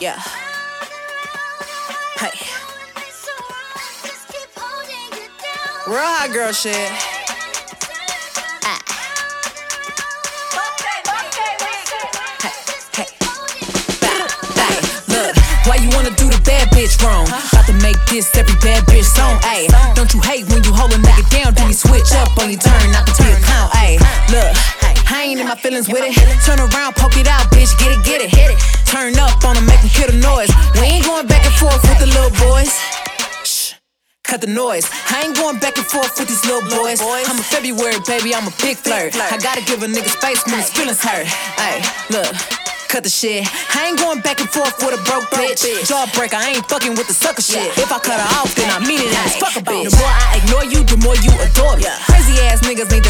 Yeah. Hey. Real hot girl shit. Hey, hey. Bow, bow. Look, why you wanna do the bad bitch wrong? About to make this every bad bitch song. Ayy, don't you hate when you hold a nigga down? Then he switch up on you, turn not my feelings with it. Turn around, poke it out, bitch, get it, get it. Turn up on him, make him kill the noise. We ain't going back and forth with the little boys. Shh. Cut the noise. I ain't going back and forth with these little boys. I'm a February baby, I'm a big flirt. I gotta give a nigga space when his feelings hurt. Hey, look. Cut the shit. I ain't going back and forth with a broke bitch. Jawbreaker, I ain't fucking with the sucker shit. If I cut her off, then I mean it as fuck a bitch. The more I ignore you, the more you adore ass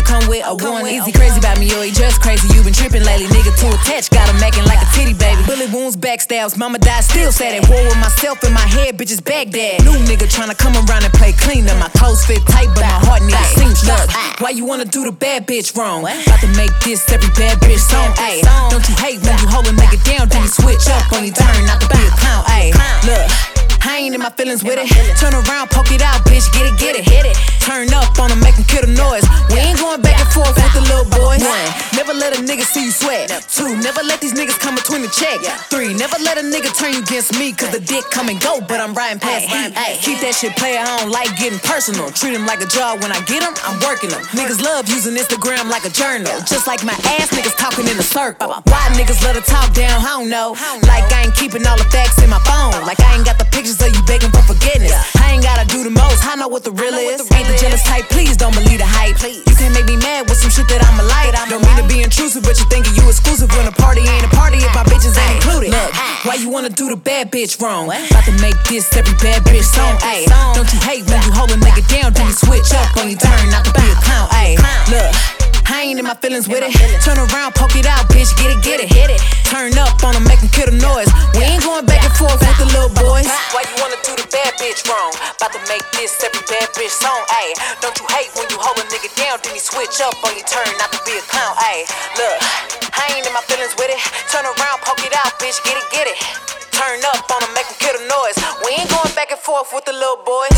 come with a one. Easy crazy about me, yo, he just crazy. You been tripping lately, nigga. Too attached, got him acting like a titty baby. Bullet wounds, backstabs, mama died, still sad at war with myself in my head, bitches Baghdad. New nigga tryna come around and play clean. Now my clothes fit tight, but my heart needs seamstress. Why you wanna do the bad bitch wrong? About to make this every bad bitch song. Ayy, don't you hate when you hold a nigga down, then you switch up on you, turn not to be a clown. Ayy, look. I ain't in my feelings with it. Turn around, poke it out, bitch, get it, get it. Hit it. Turn up on them, make them kill the noise. We ain't going back and forth with the little boys. One, never let a nigga see you sweat. Two, never let these niggas come between the check. Three, never let a nigga turn you against me, cause the dick come and go, but I'm riding past heat. Keep that shit player, I don't like getting personal. Treat him like a job, when I get him, I'm working them. Niggas love using Instagram like a journal. Just like my ass niggas talking in a circle. Why niggas let her talk down, I don't know. Like I ain't keeping all the facts in my phone. Like I ain't got most, I know what the real is. Ain't the jealous type, please don't believe the hype. You can't make me mad with some shit that I'ma like. Don't mean to be intrusive, but you thinking you exclusive when a party ain't a party if my bitches ain't included. Look, why you wanna do the bad bitch wrong? About to make this every bad bitch song. Ayy, don't you hate when you hold a nigga down, then you switch up on you, turn not to be a clown. Ayy, look. I ain't in my feelings with it. Turn around, poke it out, bitch, get it, get it. Hit it. Bitch wrong? About to make this every bad bitch song. Ayy, don't you hate when you hold a nigga down, then you switch up on you, turn not to be a clown. Ayy, look, I ain't in my feelings with it. Turn around, poke it out, bitch, get it, get it. Turn up on them, make them kill the noise. We ain't going back and forth with the little boys.